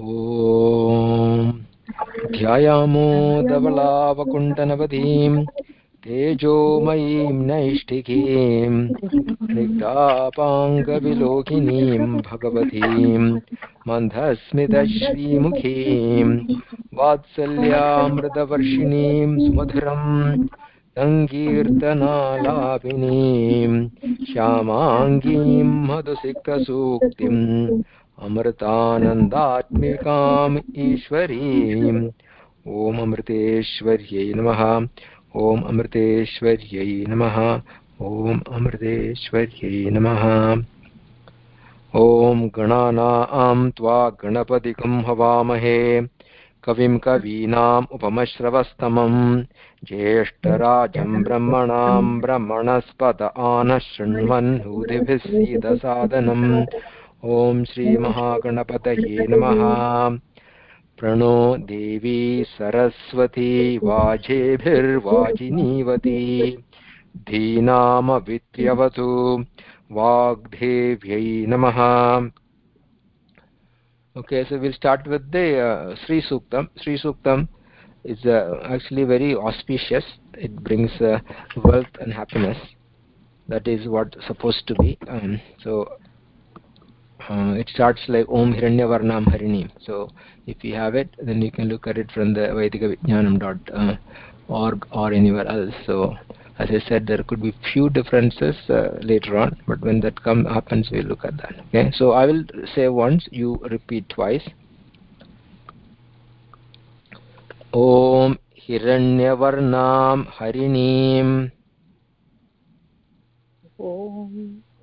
ॐ ध्यायामो धवलावकुण्ठनवतीं तेजोमयीं नैष्टिकीं स्निग्धापाङ्गविलोकिनीं भगवतीं मन्धस्मितश्रीमुखीं वात्सल्यामृतवर्षिणीं सुमधुरम् सङ्कीर्तनालापिनीं श्यामाङ्गीं मधुसिक्तसूक्तिम् अमृतानन्दात्मिकाम् ईश्वरीम्। ॐ अमृतेश्वर्यै नमः। ॐ अमृतेश्वर्यै नमः। ॐ अमृतेश्वर्यै नमः। ॐ गणानां त्वा गणपतिकं हवामहे। कविं कवीनाम् उपमश्रवस्तमम्। ज्येष्ठराजं ब्रह्मणां ब्रह्मणस्पत आनः शृण्वन् हूदिभिः ॐ श्रीमहागणपतये नमः प्रणो देवी सरस्वती वाजेभिर्वाजिनीवती धीनामवित्यवतु वाग्देव्यै नमः uh, sri suktam sri suktam is uh, actually very auspicious it brings uh, wealth and happiness that is what supposed to be um, so uh, it starts like om hiranyavarnam harini. So if you have it then you can look at it from the vedikavijnanam.org or anywhere else. So as i said there could be few differences uh, later on but when that come happens we'll look at that okay? So i will say once you repeat twice. Om hiranyavarnam harinim Om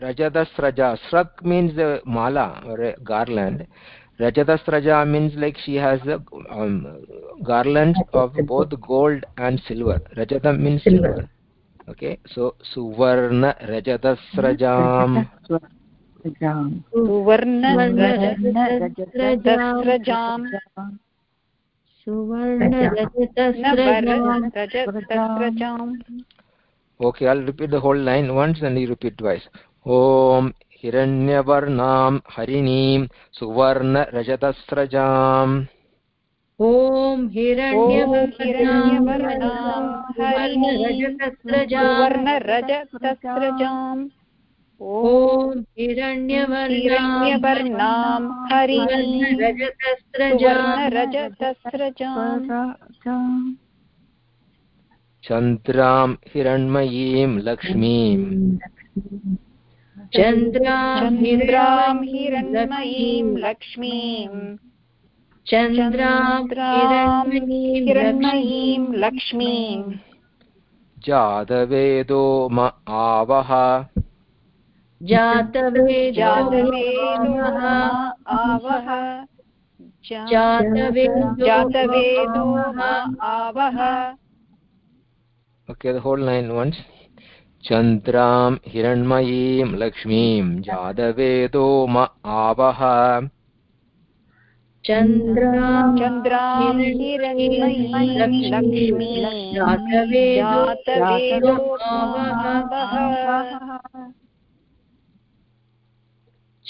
Rajadasraja. Srak means the mala, garland. Rajadasraja means like she has a um, garland of both gold and silver. Rajada means silver. Okay, so Suvarna Rajadasrajam. Suvarna Rajadasrajam. Suvarna Rajadasrajam. Okay, I'll repeat the whole line once and you repeat twice. ॐ हिरण्यवर्णां हरिणीं सुवर्णरजतस्रजाम् ॐ हिरण्यवर्णां सुवर्णरजतस्रजाम् ॐ हिरण्यवर्णां हरिणीं चन्द्रां हिरण्मयीं लक्ष्मीम् चन्द्रां हिरण्मयीं लक्ष्मीम् चन्द्रां हिरण्मयीं लक्ष्मीम् जातवेदो म आवह। जातवेदो आवह। जातवेदो आवह। okay the whole line once चन्द्रां हिरण्मयीं लक्ष्मीं जातवेदो म आवह। चन्द्रां हिरण्मयीं लक्ष्मीं जातवेदो आवह।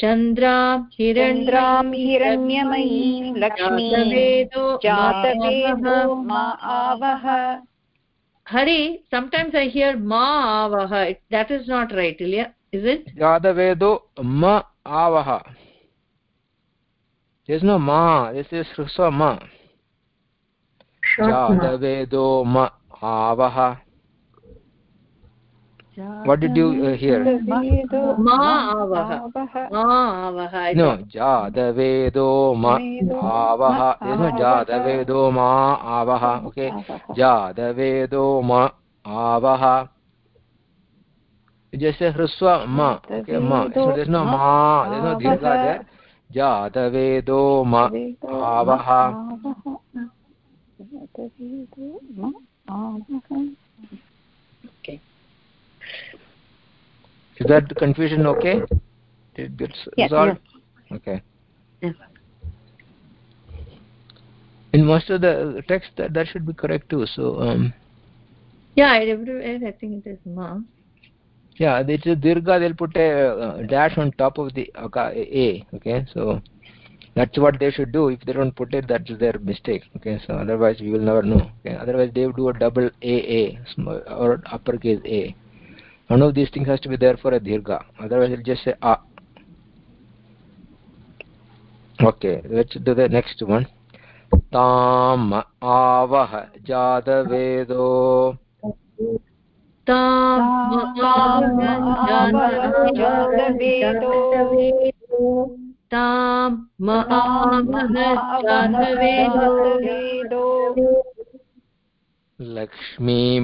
चन्द्रां हिरण्यं हिरण्यमयीं लक्ष्मीं जातवेदो मा आवह। Hari, sometimes I hear ma avaha. That is not right, Ilya. Is it? yadavedo ma avaha. There is no ma. This is Hrusva ma. yadavedo ma avaha. What did you uh, hear? Ma avaha. Ma avaha. No, Jadavedo ma avaha. There is no Jadavedo ma avaha. Okay. Jadavedo ma avaha. You just say Hruswa ma. Okay, ma. So there is no ma. There is no Dirgha there. Jadavedo ma avaha. okay is that confusion okay? Did it get resolved? okay. Yeah. in most of the text that, that should be correct too so um yeah everywhere i think it is ma. Yeah it's a dirgha they'll put a uh, dash on top of the a okay? So that's what they should do. If they don't put it that's their mistake okay? So otherwise we will never know okay? Otherwise they do a double a a or uppercase a one of these things has to be there for a dirgha otherwise it'll just say a okay let's do the next one ताम आवह जातवेदो तां लक्ष्मीमनपगामिनी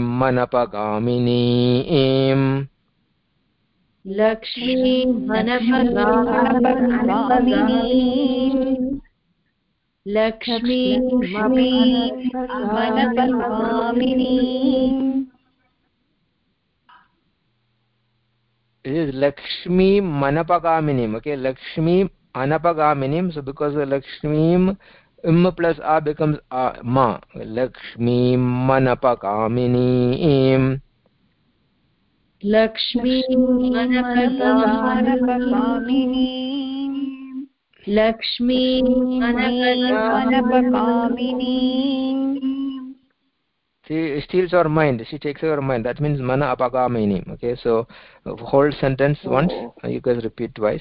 लक्ष्मी मनपगामिनी okay Lakshmi अनपगामिनी so because Lakshmi im plus a becomes a. Ma. Lakshmi manapa kamini lakshmi manapa kamini lakshmi manapa kamini she steals our mind. She takes our mind. That means mana apakamini okay so whole sentence once. Oh. You guys repeat twice.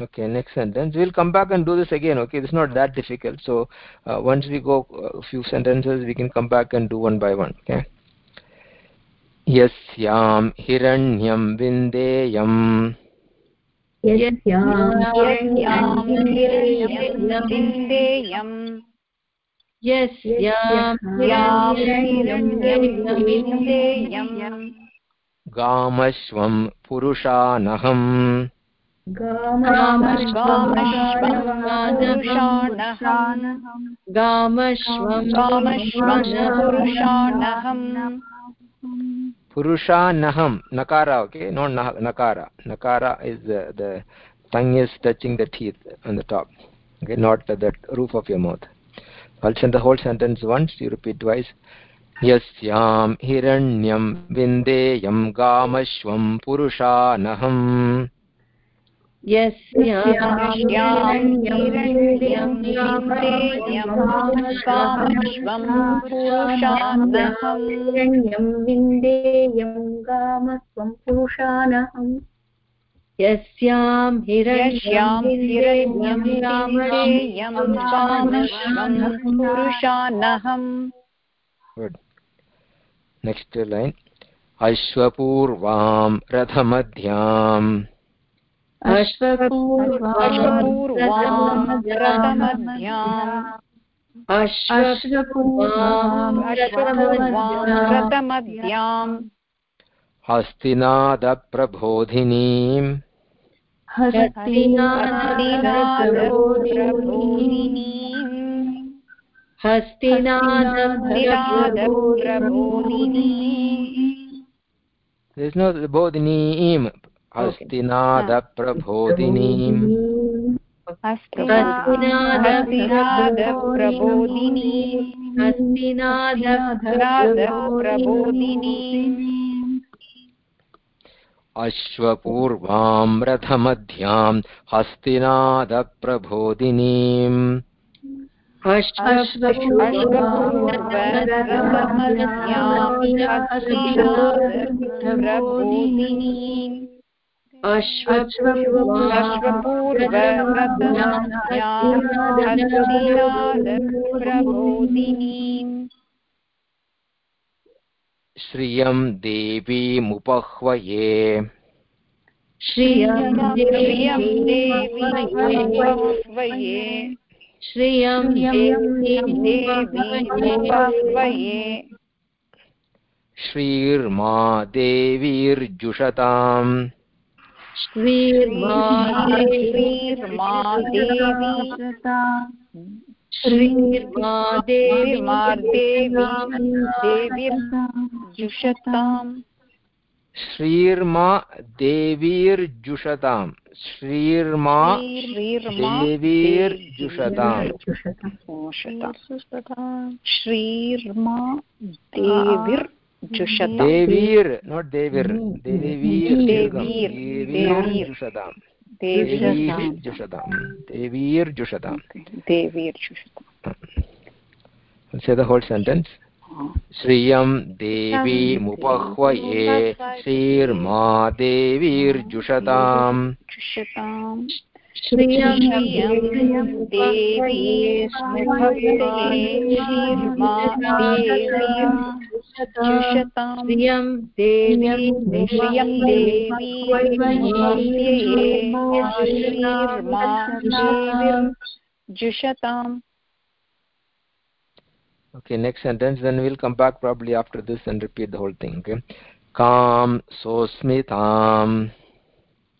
okay next sentence we'll come back and do this again okay it's not that difficult so uh, once we go a few sentences we can come back and do one by one okay यस्यां हिरण्यं विन्देयम् गामश्वं पुरुषानहम् Purushanaham, nakara, okay, not nakara. Nakara is the, the tongue is touching the teeth on the top, okay, not the, the roof of your mouth. I'll send the whole sentence once, you repeat twice. यस्यां हिरण्यं विन्देयं गामश्वं पुरुषानहम् विन्देयं गामस्वं पुरुषानहम् यस्यां यस्यां हिरण्यं विन्देयं गामश्वं पुरुषानहम् Good. Next line. अश्वपूर्वां रथमध्याम् अश्वपूर्वाम् हस्तिनादप्रबोधिनीम् हस्तिनादप्रबोधिनीम् हस्तिनादप्रबोधिनीम् There's no the हस्तिनादप्रबोधिनीम् अश्वपूर्वां रथमध्यां हस्तिनादप्रबोधिनीम् प्रबोधिनीम् श्रियं देवीमुपह्वये। श्रियं श्रियं देवीमुपह्वये। श्रियं देवीमुपह्वये। श्रीर्मा देवीर्जुषताम्। श्रीर्मा श्रीर्मा देवी श्रीर्मा श्रीर्मा देवी देवी देवीर्जुषताम्। श्रीर्मा देवीर्जुषताम् श्रीर्मा श्रीर्मा देवीर्जुषताम् देवीर् नोट् देवीर् देवीर् देवीर्, देवीर्जुषताम् देवीर्जुषताम् देवीर्जुषताम् देवीर्जुषताम् say the whole श्रियं देवीमुपह्वये श्रीर्मा देवीर्जुषताम् जुषताम् श्रियं देवी श्रीर्मा श्रियं देवी श्रियं देवी स्मृभक्तये okay next sentence then we'll come back probably after this and repeat the whole thing okay kam sosmitam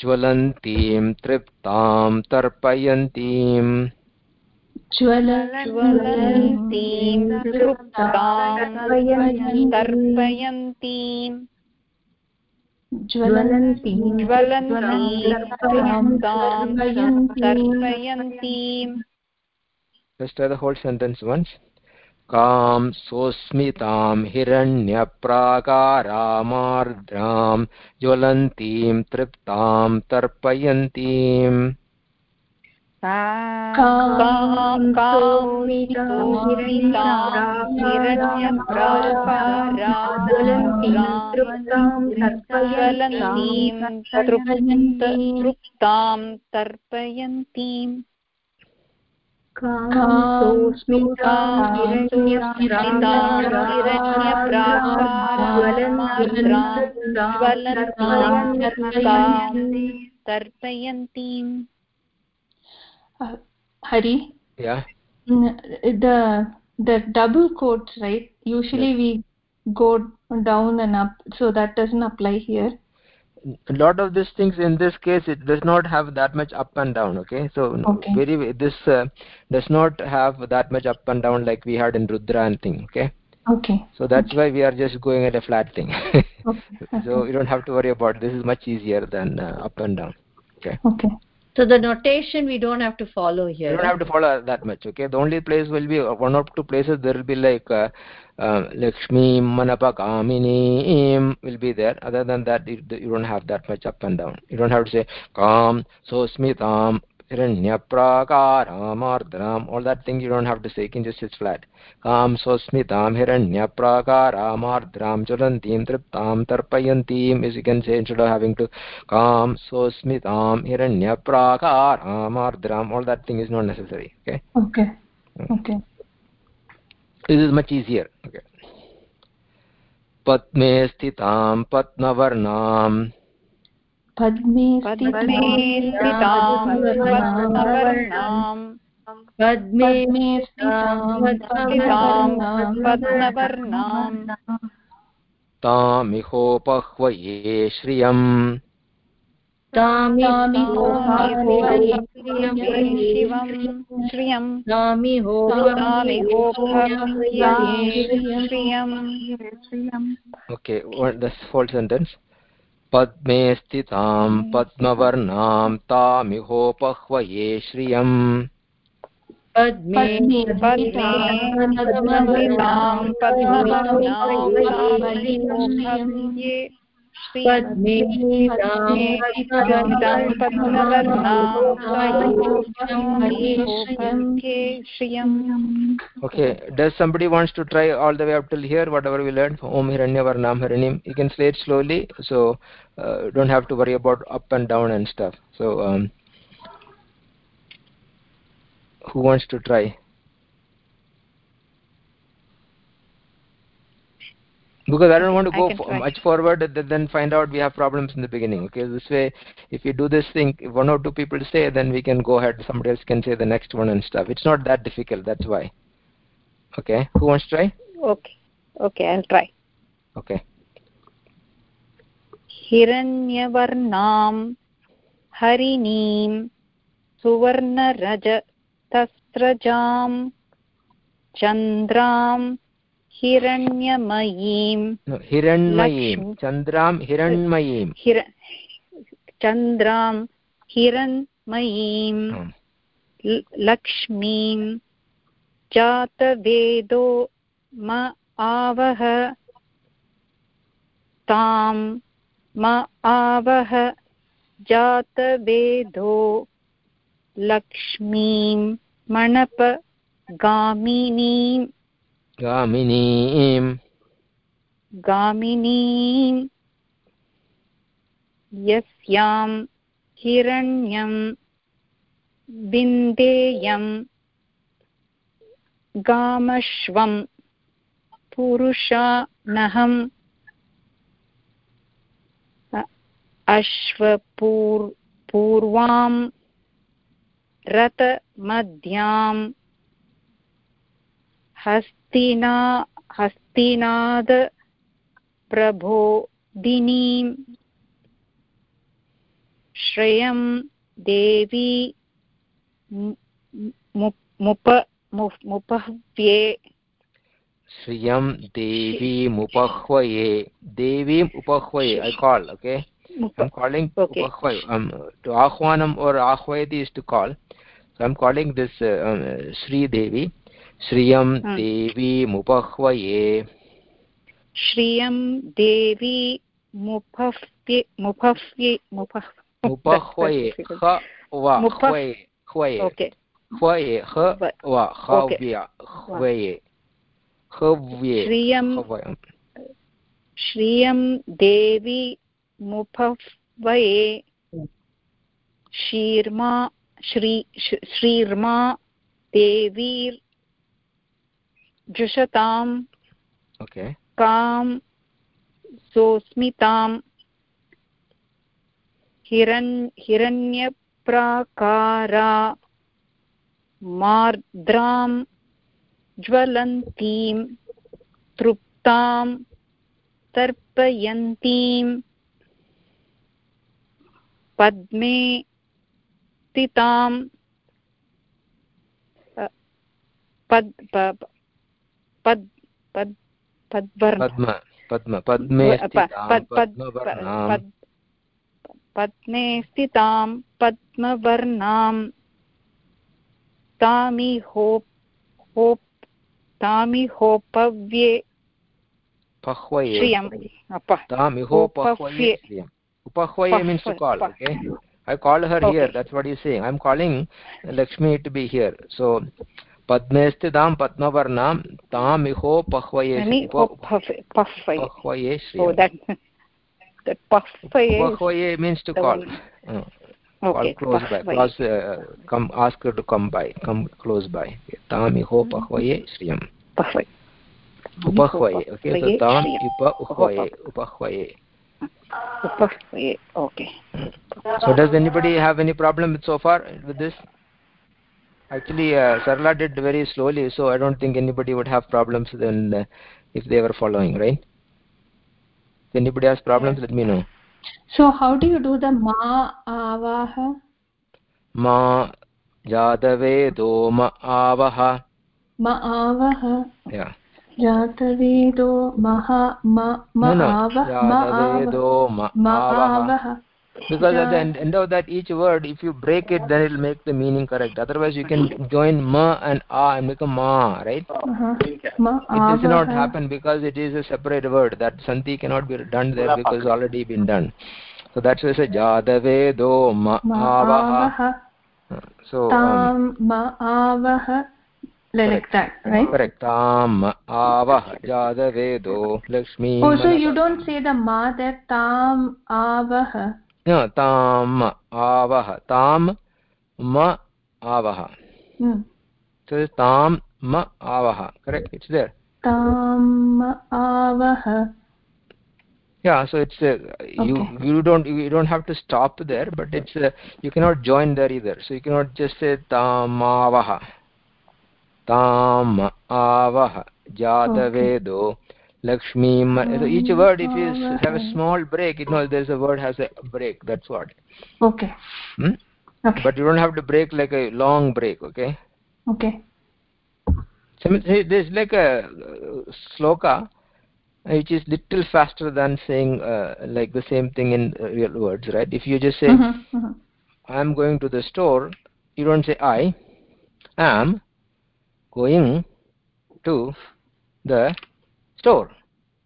ज्वलन्तीं तृप्तां तर्पयन्तीम् ज्वलन्तीं तृप्तां तर्पयन्तीम् ज्वलन्तीं ज्वलन्तीं तृप्तां तर्पयन्तीम् Let's try the whole sentence once. कां सोऽस्मितां हिरण्यप्राकारामार्द्रां ज्वलन्तीं तृप्तां तर्पयन्तीम्। तृप्तां तर्पयन्तीम् तर्पयन्तीम् hari Yeah. n- the the double quotes right usually we go down and up so that doesn't apply here a lot of these things in this case it does not have that much up and down okay so Okay. very this uh, does not have that much up and down like we had in rudra and thing okay okay so that's why we are just going at a flat thing okay so you don't have to worry about it. this is much easier than uh, up and down Okay. okay So the notation we don't have to follow here. you don't have to follow that much okay? The only place will be uh, one or two places there will be like uh, uh, lakshmi manapakamini will be there. Other than that you, you don't have that much up and down. You don't have to say kam so smitam all that thing you don't have to say you can just sit flat काम स्वस्मितां हिरण्यप्राकारामार्द्रां ज्वलन्तीं तृप्तां तर्पयन्तीम् is you can say instead of having to काम स्वस्मितां हिरण्यप्राकारामार्द्राम् all that thing is not necessary okay okay okay this is much easier okay पद्मे स्थितां पद्मवर्णाम् padme पद्मे स्थितां पद्मे स्थितां तामिहोपह्वये श्रियम्। okay what this whole sentence. पद्मे स्थितां पद्मवर्णां तामिहोपह्वये श्रियम् पद्मे okay does somebody wants to try all the way up till here whatever we learned om hiranyavarnam harinim you can say it slowly so uh, don't have to worry about up and down and stuff so um, who wants to try because i don't want to go for much forward then find out we have problems in the beginning okay this way if you do this thing if one or two people say then we can go ahead somebody else can say the next one and stuff it's not that difficult that's why okay who wants to try okay okay i'll try okay हिरण्यवर्णां हरिणीं सुवर्णरजतस्रजां चन्द्रां हिरण्यमयीं हिरण्मयीं चन्द्रां हिरण्मयीं हिर चन्द्रां हिरण्मयीं लक्ष्मीं जातवेदो म आवह। तां म आवह जातवेदो। लक्ष्मीं मणप गामिनीं गामिनीं यस्यां हिरण्यं बिन्देयं गामश्वं पुरुषानहम् अश्वपूर् पूर्वां रथमध्यां हस्तिना हस्तिनाद प्रबोधिनीं श्रेयं देवी मुप मुपह्व्ये श्रियं देवीमुपह्वये देवीम् उपह्वये I call okay I'm calling okay. um, to ahwanam or ahvayati is to call. So I'm calling this uh, um, Sri Devi. श्रियं हाँ। देवी मुपह्वये। श्रियं देवी मुपह्व्ये मुपह्व्ये मुपह्वये ह वा ह्वये ह्वये। ह्वये श्रियं श्रियं देवी मुपह्वये। शीर्मा श्री श्रीर्मा देवी देवीर्जुषताम् okay. कां सोऽस्मिताम् हिरण् हिरण्यप्राकारा मार्द्रां ज्वलन्तीं तृप्तां तर्पयन्तीम् पद्मे स्थितां पद् पद् पद् पद्मे पद्मे स्थितां पद्मवर्णां तामिहोप् होप् तामिहोपव्ये श्रियं तामिहोपह्वये श्रियम् upahvaye means to call okay i called her okay. here that's what he's saying i'm calling lakshmi to be here so पद्मे स्थितां पद्मवर्णां तामिहो पह्वये पह्वये पह्वये means to call uh, okay. close by close uh, come ask her to come by come close by तामिहो पह्वये श्रियम् उपह्वये okay so ताम् उप उह्वये उपह्वये okay so does anybody have any problem with so far with this Actually, uh, Sarla did very slowly, so I don't think anybody would have problems then uh, if they were following, right? If anybody has problems, let me know. So how do you do the ma avaha? Ma jadave do ma avaha. Ma avaha. Yeah. Jatavedo maha ma ma avah ma avah ma avah because at the end, end of that each word if you break it then it will make the meaning correct. Otherwise you can join ma and a and become ma right? Uh-huh. ma it does not happen because it is a separate word. That santi cannot be done there because it's already been done. So that's why I say jadavedo ma ma avaha avaha so um, tam ma avaha like that right? Correct. Tam avah jadavedo lakshmi oh so you don't say the ma there tam avaha no tam avah ma avah hmm. so it's tam ma avah correct it's there tam avaha yeah so it's uh, you Okay. you don't you don't have to stop there but it's uh, you cannot join there either so you cannot just say tamavah tam avah jatavedo lakshmi so each word if you have a small break you know there's a word has a break that's what. Okay. Hmm? okay. But you don't have to break like a long break okay? Okay. So there's like a uh, sloka which is little faster than saying uh, like the same thing in uh, real words right? If you just say Mhm, mhm. i'm going to the store you don't say i am going to the store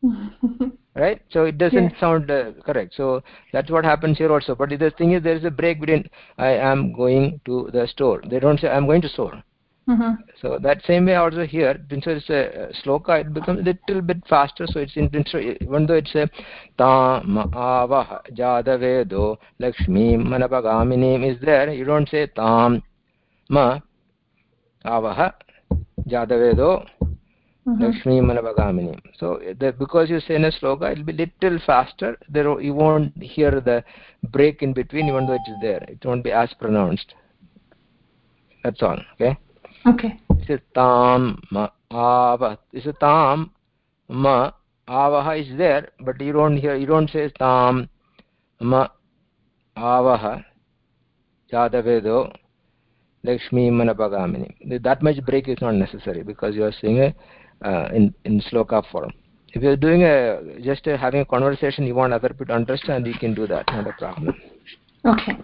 right so it doesn't Yes. sound uh, correct so that's what happens here also but the thing is there is a break between i am going to the store they don't say i'm going to store Mhm. so that same way also here since it's a sloka it becomes a little bit faster so it's in even though it's a tam avah jadavedo lakshmi manapagaminim is there you don't say tam ma avah jadavedo. Mm-hmm. lakshmi manapagaminim so the, because you say in a sloka it will be little faster there you won't hear the break in between even though it's there. It won't be as pronounced. That's all okay? Okay. Is tam ma ava. Is tam ma avaha is there but you don't hear you don't say tam ma avaha jadavedo lakshmi manapagamini that much break is not necessary because you are saying a uh, in in sloka form. If you are doing a just a, having a conversation you want other people to understand you can do that not a problem. Okay.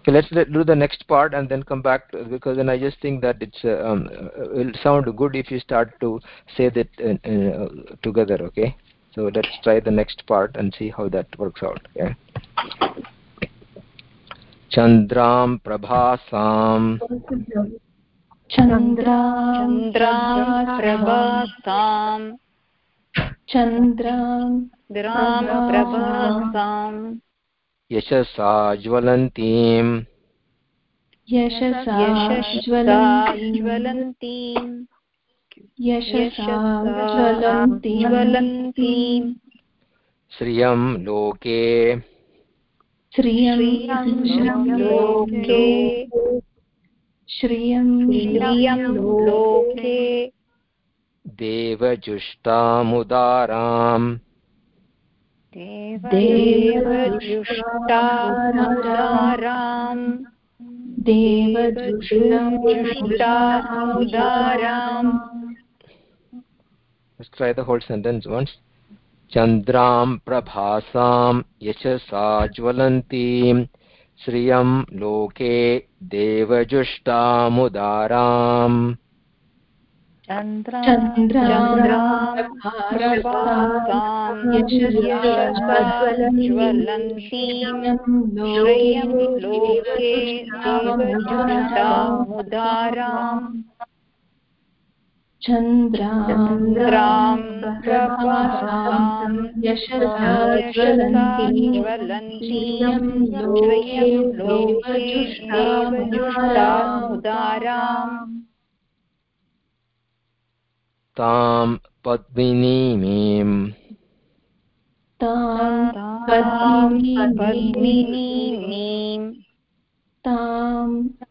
Okay let's let, do the next part and then come back to, because then i just think that it's uh, um, uh, will sound good if you start to say that uh, uh, together okay? So let's try the next part and see how that works out okay चन्द्रां प्रभासां chandram द्रां यशसा ज्वलन्तीं yashasa यशसा ज्वलन्तीं ज्वलन्तीं यशसा यशसा ज्वलन्तीं ज्वलन्तीं श्रियं लोके। श्रियं लोके श्रियं श्रियं लोके देवजुष्टामुदाराम्। देवजुष्टामुदाराम्। देवजुष्टामुदाराम्। Let's try the whole sentence once. चन्द्रां प्रभासां यशसा ज्वलन्तीं। श्रियं लोके देवजुष्टामुदाराम्। चन्द्रां चन्द्रां प्रभासां यशसा ज्वलन्तीं। श्रेयं लोके देवजुष्टामुदाराम्। चन्द्रां प्रभासां यशसा यशसा ज्वलन्तीं ज्वलन्तीं श्रेयं लोके देवजुष्टामुदाराम् तां पद्मिनीमीं तां पद्मिनीं तां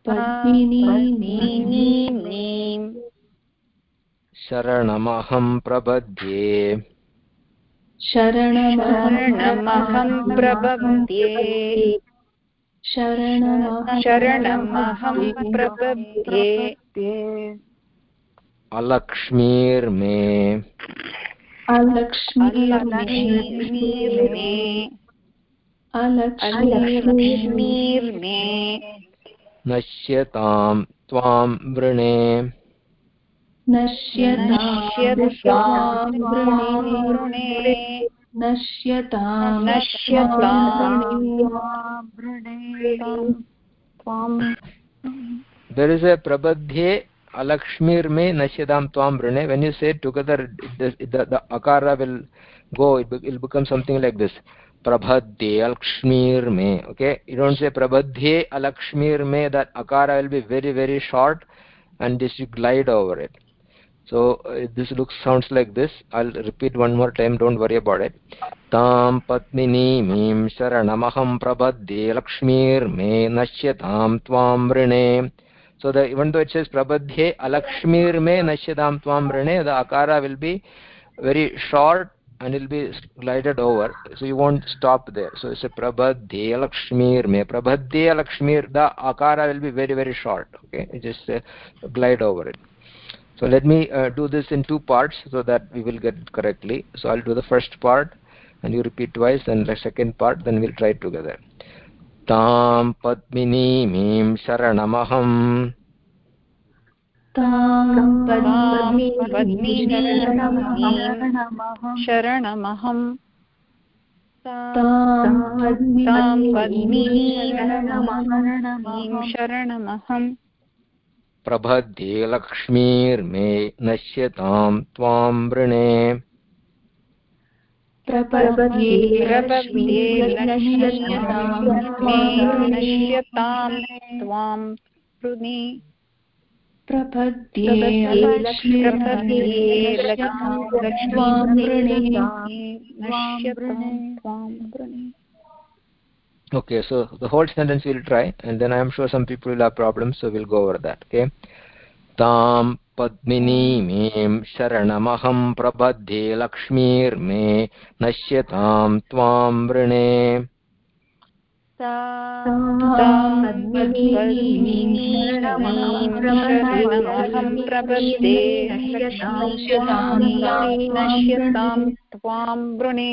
पद्मिनीं पद्मिनीं शरणमहं प्रपद्ये शरणमहं प्रपद्ये शरणमहं प्रपद्ये अलक्ष्मीर्मे। अलक्ष्मीर्मे। अलक्ष्मीर्मे। नश्यतां त्वां वृणे। There is a prabadhye alakshmir me nashyadam tvam vrane when you say together the, the, the akara will go it will become something like this prabhadye alakshmir me okay you don't say prabhadye alakshmir me that akara will be very very short and this you glide over it so uh, this looks sounds like this i'll repeat one more time don't worry about it तां पत्मिनीमीं शरणमहं प्रबध्ये लक्ष्मीर्मे नश्यतां त्वां वृणे so the even though it says prabadhye alakshmir me nashyadam tvam rane the akara will be very short and it will be glided over so you won't stop there so it's a prabadhye alakshmir me prabadhye alakshmir the akara will be very very short okay it just uh, glide over it so let me uh, do this in two parts so that we will get it correctly so i'll do the first part and you repeat twice and the second part then we'll try it together तां पद्मिनीमीं शरणमहम् शरणमहम् शरणमहम् प्रबध्ये लक्ष्मीर्मे नश्यतां त्वां वृणे। प्रपद्ये नश्यतां त्वां वृणे। प्रपद्ये okay so the whole sentence we'll try and then i am sure some people will have problems so we'll go over that okay तां पद्मिनीमीं शरणमहं प्रबध्ये लक्ष्मीर्मे नश्यतां त्वां वृणे शरणमहं प्रपद्ये नश्यतां त्वां वृणे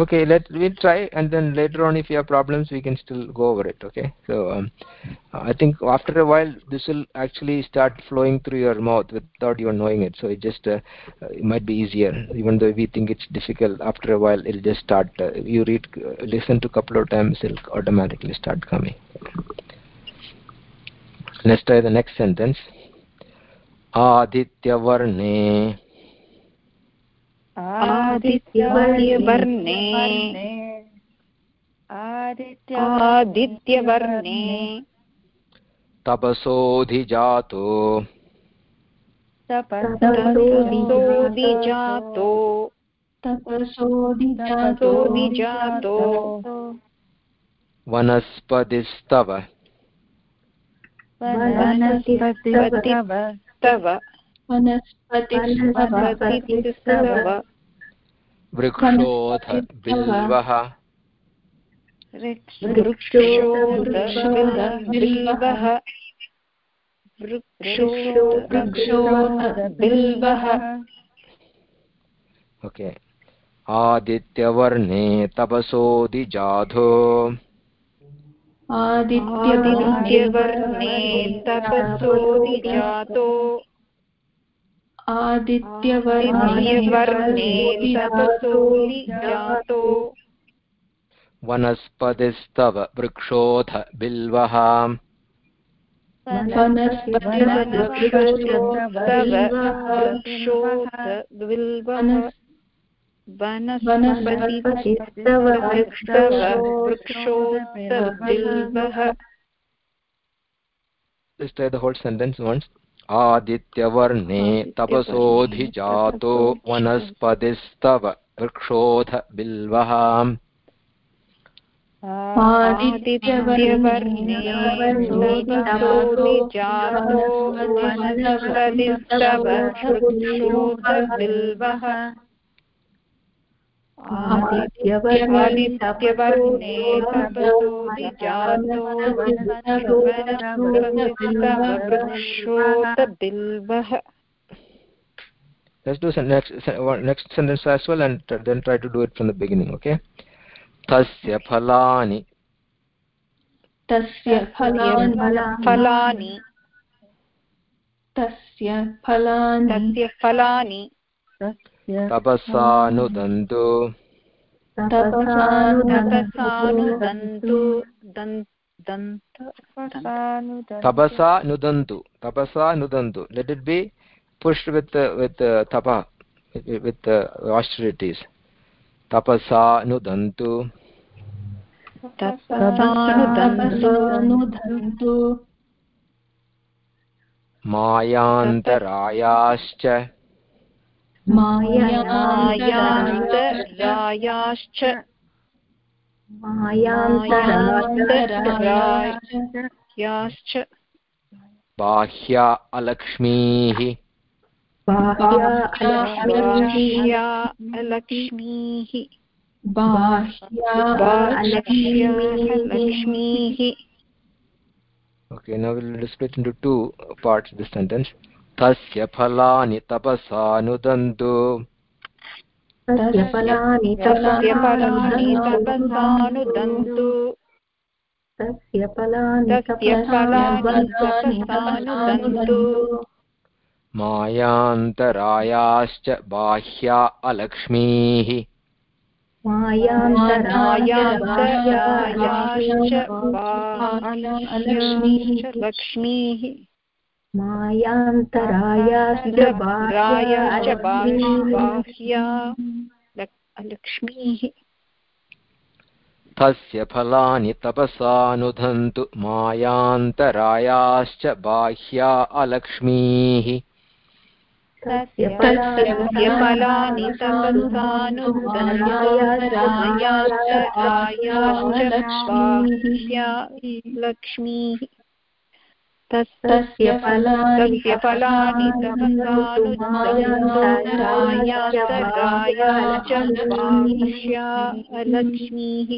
okay let we'll try and then later on if you have problems we can still go over it okay so um, i think after a while this will actually start flowing through your mouth without you knowing it so it just uh, it might be easier even though we think it's difficult after a while it'll just start uh, you read uh, listen to a couple of times it'll automatically start coming let's try the next sentence आदित्यवर्णे आदित्यवर्णे। आदित्यवर्णे। तपसोऽधिजातो। तपसोऽधिजातो। तपसोऽधिजातो। वनस्पतिस्तव। वनस्पतिस्तव। वनस्पतिस्तव वृक्षोऽथ बिल्वः वृक्षोदबिल्वः वृक्षोदबिल्वः ओके। आदित्यवर्णे तपसोऽधिजातो आदित्यवर्णे वनस्पतिस्तव वृक्षोऽथ बिल्वः। Let's try the whole sentence once. आदित्यवर्णे तपसोऽधिजातो वनस्पतिस्तव वृक्षोऽथ बिल्वः आदित्यवर्णे वृक्षोदबिल्वः let's do some next next sentence as well and then try to do it from the beginning okay तस्य फलानि तस्य फलानि फलानि तस्य फलानि तस्य फलानि तपसानुदन्तु तपसानुदन्तु दन्- दन्त तपसा नुदन्तु तपसा नुदन्तु pushed with uh, with uh, tapa with, with uh, austerities tapasa nudantu तपसानुदन्तु अनुधन्तु मायान्तरायाश्च मायान्तरायाश्च याश्च बाह्या अलक्ष्मीः बाह्या लक्ष्मीः बाह्या बाह्या लक्ष्मीः okay now we'll split into two parts this sentence तस्य फलानि तपसानुदन्तु। मायान्तरायाश्च बाह्या अलक्ष्मीः। मायान्तरायाश्च लक्ष्मीः। मायान्तरायाश्च रायाश्च बाह्या लक्ष्मीः तस्य फलानि तपसा नुदन्तु मायान्तरायाश्च बाह्या अलक्ष्मीः। तस्य फलानि तपसानुदन्तरायाश्च लक्ष्मीः। तस्य तस्य फलानि तपसानुदन्तरायाश्च लक्ष्मीः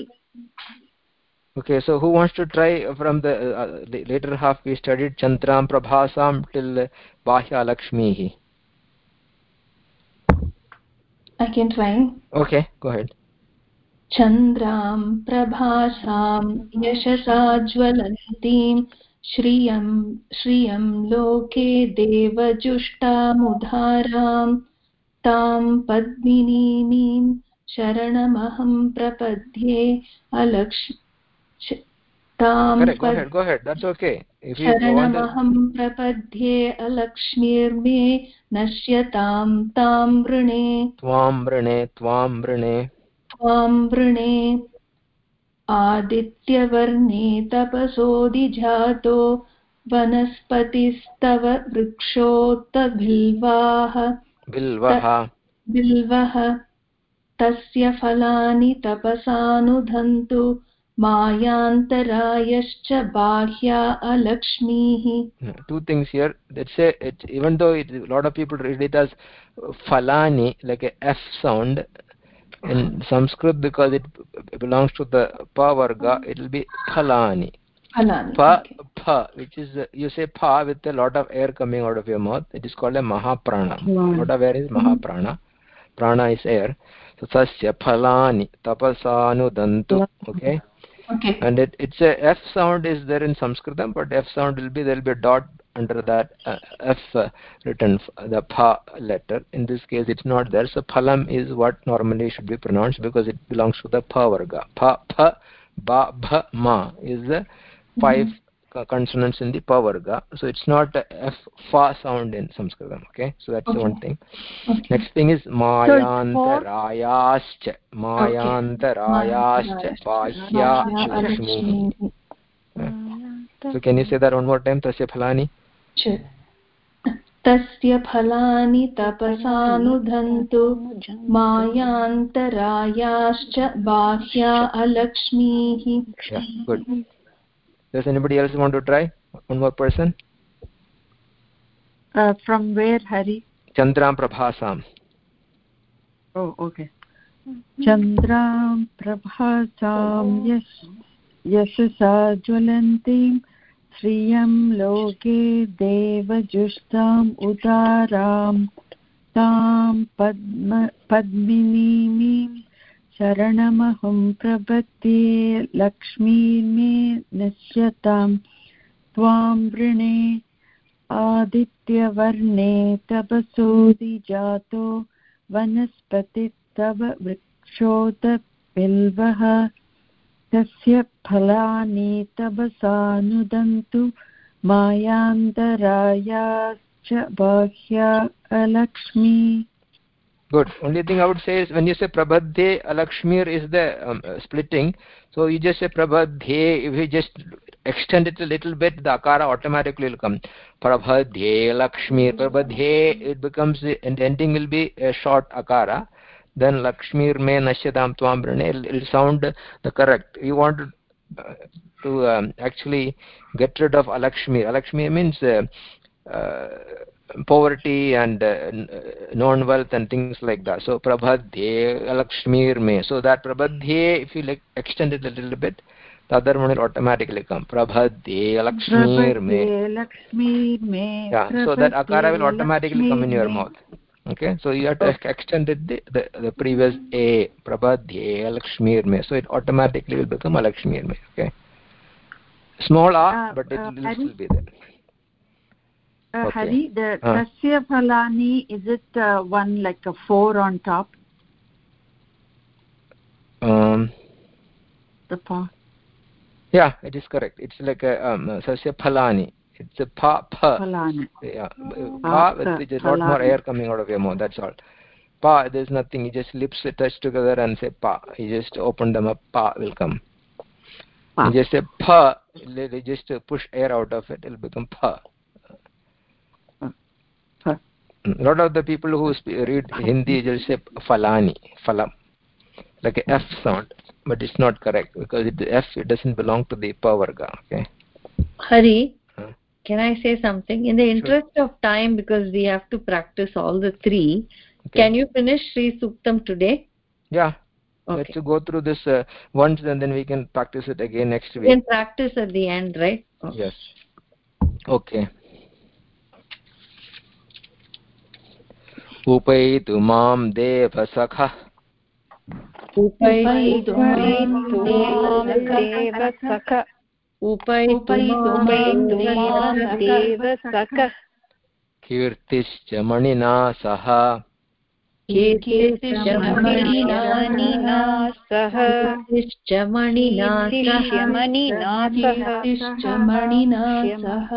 okay so who wants to try from the uh, later half we studied chantram prabhasam till bahya lakshmihi I can try. okay go ahead प्रभासां यशसा ज्वलन्तीं श्रियं श्रियं लोके देवजुष्टामुदारां तां पद्मिनीमीं शरणमहं प्रपद्ये अलक्ष शरणमहं प्रपद्ये अलक्ष्मीर्मे नश्यतां तां वृणे। त्वां वृणे त्वां वृणे। त्वां वृणे। आदित्यवर्णे तपसोदिजातो वनस्पतिस्तव वृक्षोत्त बिल्वाः बिल्वः बिल्वः तस्य फलानि तपसानुधन्तु मायान्तरायश्च बाह्या अलक्ष्मीः। Two things here it's even though it lot of people it as फलानि like F sound in sanskrit because it belongs to the pa varga it will be phalani Phalani. Pa, okay. pa, which is you say pa with a lot of air coming out of your mouth. It is called a mahaprana. What A lot mm-hmm. mahaprana. Prana is air. So sasya phalani tapasanu dantu. Okay. Okay. And it, it's a F sound is there in Sanskritam, but F sound will be there will be a dot under that uh, uh f written the pa letter. In this case it's not there. So phalam is what normally should be pronounced because it belongs to the pa varga. Pa pa ba bha ma is the five mm -hmm. consonants in the pa varga. So it's not a f pa sound in sanskritam okay? So that's okay. the one thing. Okay. next thing is mayantarayascha. Mayantarayascha. Okay. so can you say that one more time tasya phalani? Sure. तस्य फलानि तपसानुधन्तु मायान्तरायाश्च बाह्या अलक्ष्मीः yeah good does anybody else want to try one more person uh, from where hari chandram prabhasam oh okay चन्द्रां प्रभासां यश यशसा ज्वलन्तीं श्रियं लोके देवजुष्टाम् उदारां तां पद्म पद्मिनीमीं शरणमहं प्रपद्ये लक्ष्मीर्मे नश्यतां त्वां वृणे आदित्यवर्णे तपसोदिजातो वनस्पति तव वृक्षोदबिल्वः तस्य फलानि तपसानुदन्तु मायान्तरायाश्च बाह्या Alakshmi good only thing i would say is when you say prabhadhe alakshmir is the um, uh, splitting so you just say prabhadhe if you just extend it a little bit the akara automatically will come prabhadhe lakshmir prabhadhe it becomes the ending will be a short akara then lakshmir me nashyadam tvam it will sound the correct. You want to, uh, to um, actually get rid of alakshmi alakshmi means uh, uh, poverty and uh, non wealth and things like that. So prabhadhe alakshmir me so that prabhadhe if you like extend it a little bit the other one will automatically come. Prabhadhe lakshmir me lakshmi me yeah so that akara will automatically come in your mouth okay so you have to extend it the, the, the previous a prabhadhye lakshmir me so it automatically will become alakshmir me okay? Small a uh, but it uh, will still be there. Uh, okay. hari the uh. tasya phalani is it uh, one like a four on top? Um. The pa yeah it is correct. It's like a um, sasya phalani it's a pa pa. Yeah. Pa with just lot more air coming out of your mouth that's all. Pa there's nothing. You just lips touch together and say pa. You just open them up pa will come. Pa. you just say pa. You just push air out of it. It'll become pa. A mm, lot of the people who read hindi just say falani falam. Like a f sound but it's not correct because it, f it doesn't belong to the pa varga okay? Hari can i say something in the interest sure. of time because we have to practice all the three okay. can you finish sri suktam today yeah okay. let's go through this uh, once and then we can practice it again next week we can practice at the end right okay. yes okay उपैतु मां देवसखः उपैतु मां देवसखः कीर्तिश्च मणिना सह कीर्तिश्च मणिना सह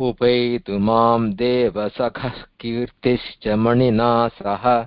उपैतु माँ देवसखः। कीर्तिश्च मणिना सह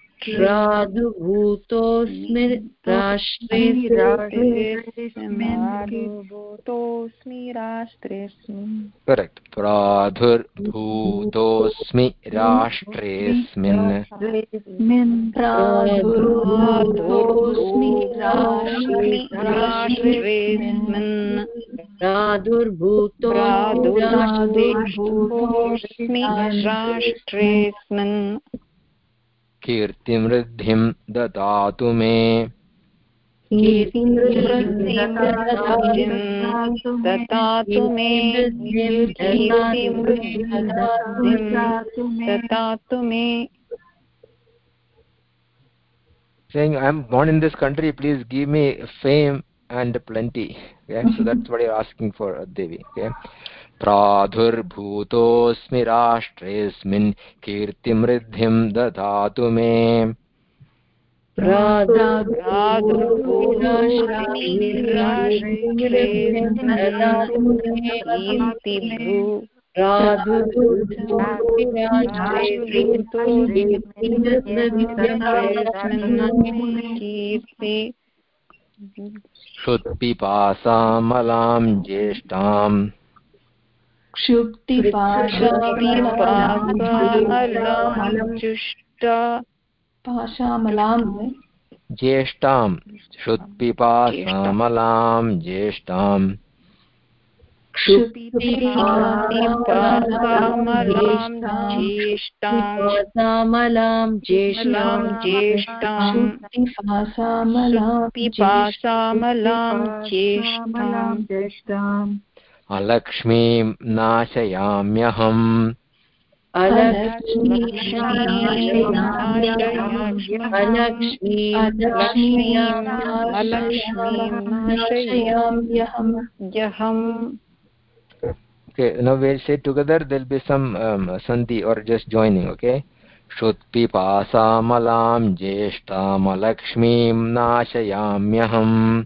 प्रादुर्भूतोऽस्मि राष्ट्रेऽस्मिन् राष्ट्रेऽस्मिन् correct प्रादुर्भूतोऽस्मि राष्ट्रेऽस्मिन् प्रादुर्भूतोऽस्मि राष्ट्रेऽस्मिन् प्रादुर्भूतोऽस्मि राष्ट्रेऽस्मिन् कीर्तिमृद्धिं ददातु मे ददातु मे ददातु मे saying i am born in this country please give me fame and plenty okay so that's what you're asking for devi okay प्रादुर्भूतोऽस्मि राष्ट्रेऽस्मिन् कीर्तिमृद्धिं ददातु मे। कीर्ति क्षुत्पिपासामलां ज्येष्ठाम्। जुष्टा। पाशामलां ज्येष्ठां। क्षुत्पिपासामलां ज्येष्ठाम् ज्येष्ठामलां ज्येष्ठां। ज्येष्ठां। ज्येष्ठां। ज्येष्ठाम् अलक्ष्मीं नाशयाम्यहम्। टुगेदर् दिल् बि सम् सन्ति ओर् जस्ट् जोयिनिङ्ग् ओके श्रुत्पिपासामलां ज्येष्ठामलक्ष्मीं नाशयाम्यहम्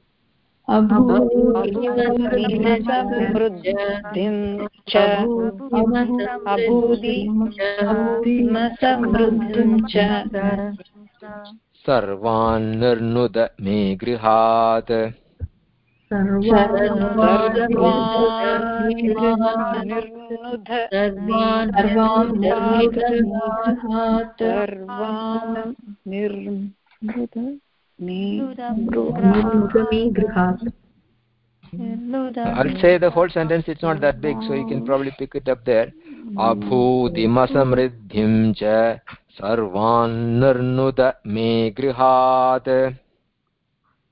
समृद्धिं च अभूदि समृद्धिं च सर्वान् निर्नुद मे गृहात्। सर्वान् I'll say the whole sentence, it's not that big, so you can probably pick it up there. Abhūtimasamriddhim cha sarvānnarnuda me grihat.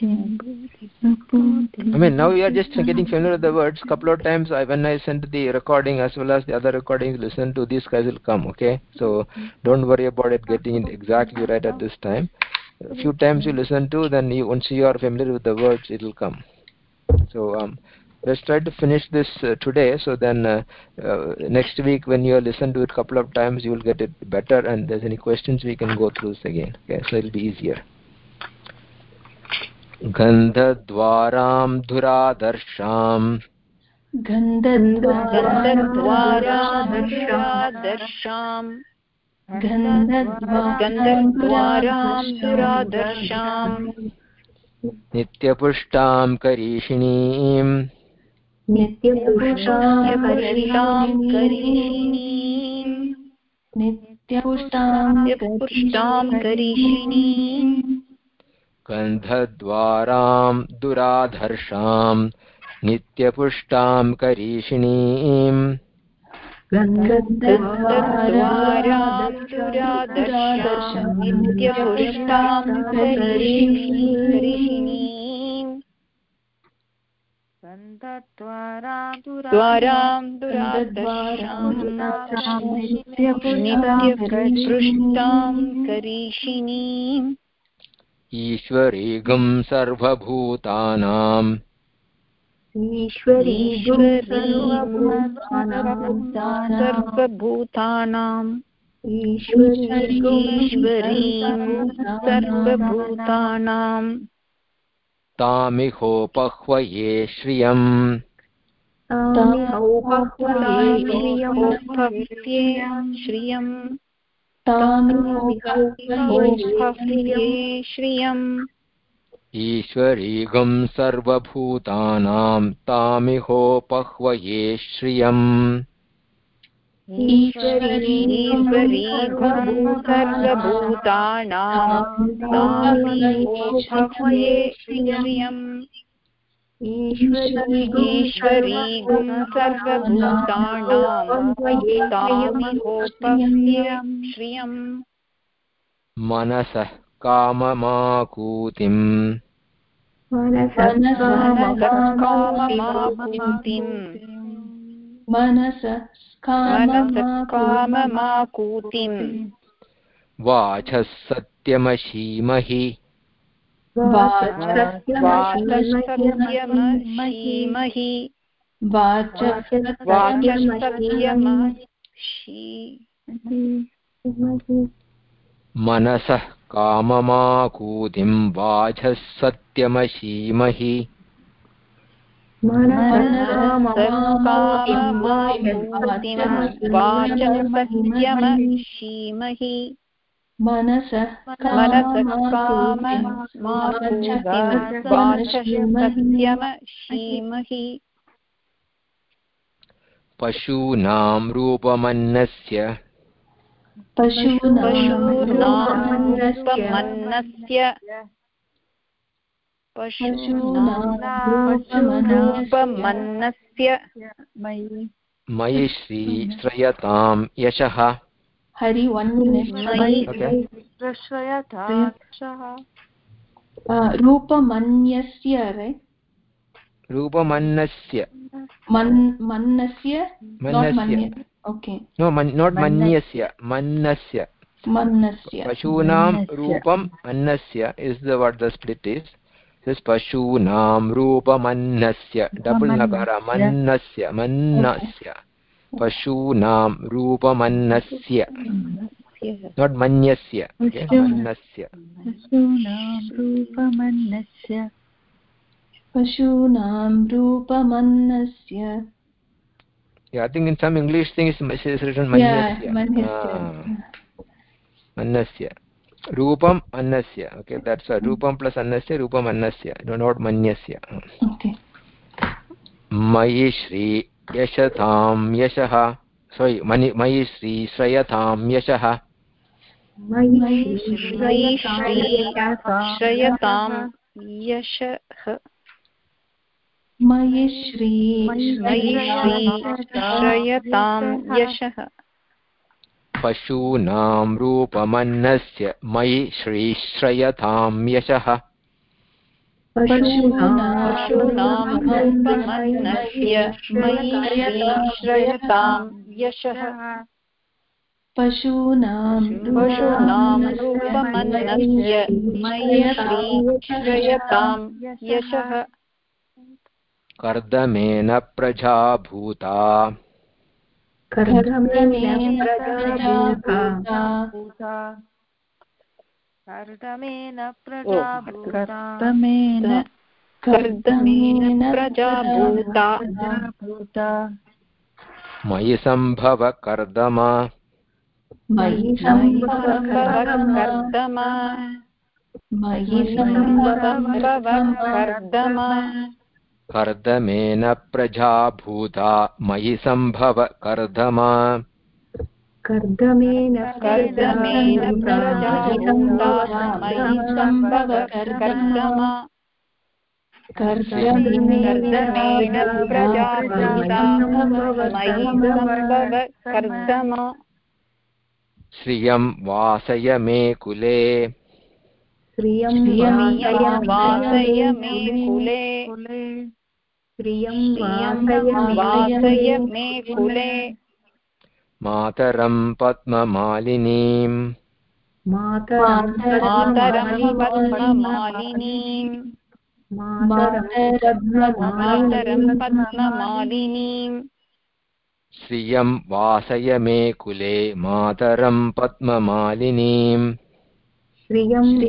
I mean now you are just getting familiar with the words. Couple of times I, when I send the recording as well as the other recordings listen to these guys will come okay? So don't worry about it getting it exactly right at this time. A few times you listen to then you once you are familiar with the words it will come. So um, let's try to finish this uh, today. So then uh, uh, next week when you listen to it a couple of times you will get it better. And there's any questions we can go through this again okay? So it'll be easier गन्धद्वारां धुरादर्शाम् गन्धद्वारादर्शाम् गन्धद्वारां नित्यपुष्टां करीषिणीम्। नित्यपुष्टां करीषिणीम्। गन्धद्वारां दुरादर्शां नित्यपुष्टां करीषिणीम् द्वारां दुरादर्शां नित्यपुष्टां करीषिणीम् ईश्वरीगं सर्वभूतानाम्। सर्वभूतानाम्। सर्वभूतानाम् तामिहोपह्वये श्रियम्। श्रियम्। श्रियम् ईश्वरीगं सर्वभूतानां तामिहोपह्वये श्रियम् ईश्वरीघं सर्वभूतानां तामिहोपह्वये श्रियम् ईश्वरीघं सर्वभूतानां तामिहोपह्वये श्रियम्। मनसः काममाकूतिम्। काममाकूतिम्। मनसः काममाकूतिम्। वाचः सत्यमशीमहि। वाचस्तत्यमशी मनसः काममाकूतिं वाचः सत्यमशीमहि मनसः पशूनां रूपमन्नस्य पशूनामन्नस्य पशूनामन्नस्य मयि श्रीश्रयतां यशः हरि one minute रूपमन्यस्य रूपमन्नस्य। मन्नस्य not मन्नस्य। मन्य। Okay. नो नोट् मन्यस्य मन्नस्य। मन्नस्य। पशूनां रूपम् अन्नस्य is the what the split is this पशूनां रूपमन्नस्य। डबल् नकार मन्नस्य मन्नस्य। पशूनां रूपमन्नस्य नाट् मन्यस्य okay, मन्नस्य रूपमन्नस्य पशूनां रूपमन्नस्य Yeah, I think in some English things it is written Yeah, manyasya. manyasya. Ah, mannasya. Rupam annasya. Okay, that's right. Rupam plus annasya, rupam annasya. No, not manyasya. okay मयि श्री यशतां यशः। मनि मयि श्री श्रयतां यशः। मयि श्रयतां यशः। मयि श्री श्रयतां यशः। पशूनां रूपमन्नस्य मयि श्रीश्रयतां यशः। पशूनां रूपमन्नस्य मयि यशः। पशूनां पशूनां रूपमन्नस्य मयि यशः। कर्दमेन प्रजा भूता। कर्दमेन प्रजाभूता कर्दमेन कर्दमेन कर्दमेन प्रजाभूता। प्रजाभूता। मयि सम्भव कर्दम। मयि सम्भव सम्भव मयि सम्भव सम्भव कर्दमेन प्रजा भूता मयि सम्भव कर्दम। कर्दमेन कर्दमेन सम्भव कर्दम कर्दमेन कर्दम। श्रियं वासय मे कुले। श्रियं वासय मे कुले। श्रियं वासय मे कुले। मातरं पद्ममालिनीम्। श्रियं वासय मे कुले मातरं पद्ममालिनीम्। श्रियं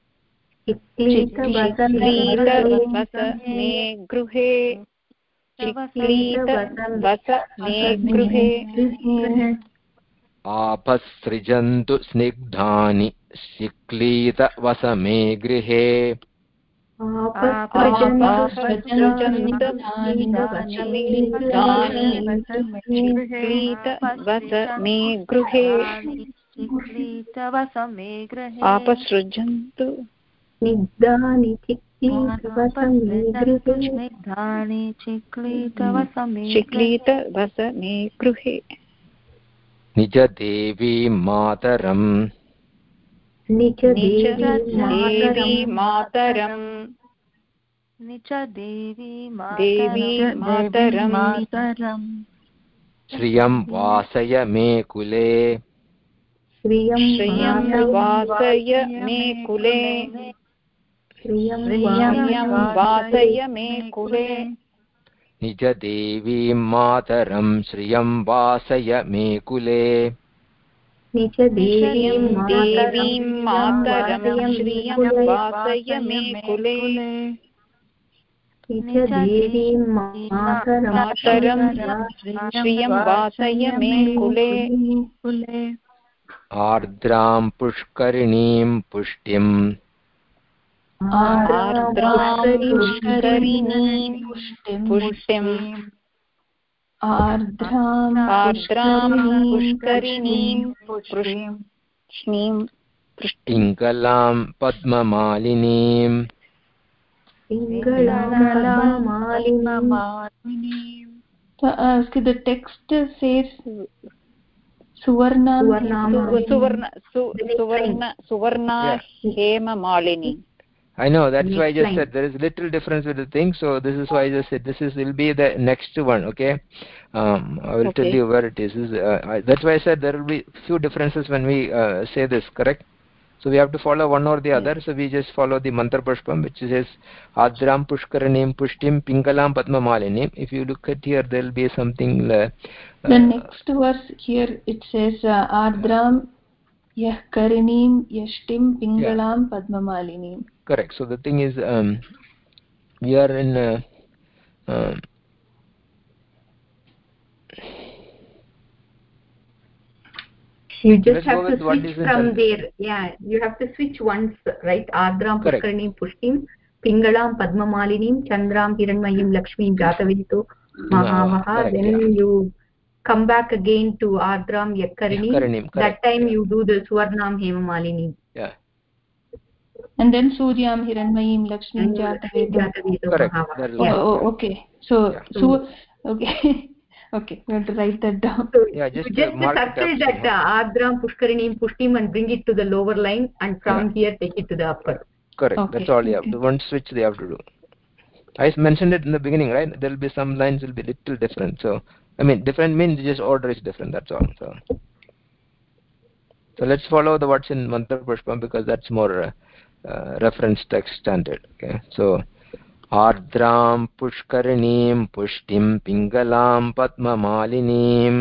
चिक्लीतवसमे मे गृहे चिक्लीत मे गृहे आपसृजन्तु स्निग्धानि शिक्लीतवसमे गृहे चिक्लीत मे गृहे आपसृजन्तु स्निग्धानि स्निग्धानि चिक्लीतवसमे मे गृहे। निजदेवीं मातरम्। निज निज देवी मातरम्। निच देवी देवी मातरम्। मातरम्। श्रियं वासय मे कुले। श्रियं श्रियं वासय मे कुले। वासय मे कुले। निजदेवीं मातरं श्रियं वासय मे कुले। निज श्रियं देवीं मातरं श्रियं वासय मे कुले। निज देवीं मातरं मातरं श्रियं वासय मे कुले। कुले। आर्द्रां पुष्करिणीं पुष्टिम्। आर्द्रां पुष्करिणीं आर्द्रां पुष्करिणीं पुष्णीं पिङ्गलां पद्ममालिनीम् पिङ्गलामालिनीं So, the text says Suvarna. Suvarna. सुवर्ण सु- सुवर्ण सुवर्णा Hema Malini. I know that's why I just said there is little difference with the thing so this is why I just said this is will be the next one okay? Um, I will tell you where it is, is uh, I, that's why I said there will be few differences when we uh, say this correct? So we have to follow one or the other so we just follow the mantra pushpam which says adram pushkaranim pushtim pingalam padmamalinim if you look at here there will be something uh, The next verse here it says uh, Ardram Yah Karinim Yashtim Pingalam Padmamalinim. Correct. So the thing is um, we are in uh, um, you just have to switch from there. Yeah you have to switch once right? Ardram pushkarnim pushtim pingalam padmamalinim chandram hiranmayim lakshmim jataviditu mahavaha. then you come back again to ardram Yakkarinim, that time you do the suvarnam hemamalinim And then Suryam Hiranmayim Lakshmi and Jatavedu. jataviditu correct that is Oh, yeah. oh, okay. So, so okay. okay, we have to write that down. So Yeah, just, you just uh, mark circle that uh, Adram Pushkarinim Pushtim and bring it to the lower line and from here take it to the upper. correct Okay, that's all you have okay. to one switch they have to do i mentioned it in the beginning right there will be some lines will be little different so i mean different means just order is different that's all so so let's follow the what's in mantra pushpam because that's more uh, uh, reference text standard okay? So आर्द्रां पुष्करिणीं पुष्टिं पिङ्गलां पद्ममालिनीम्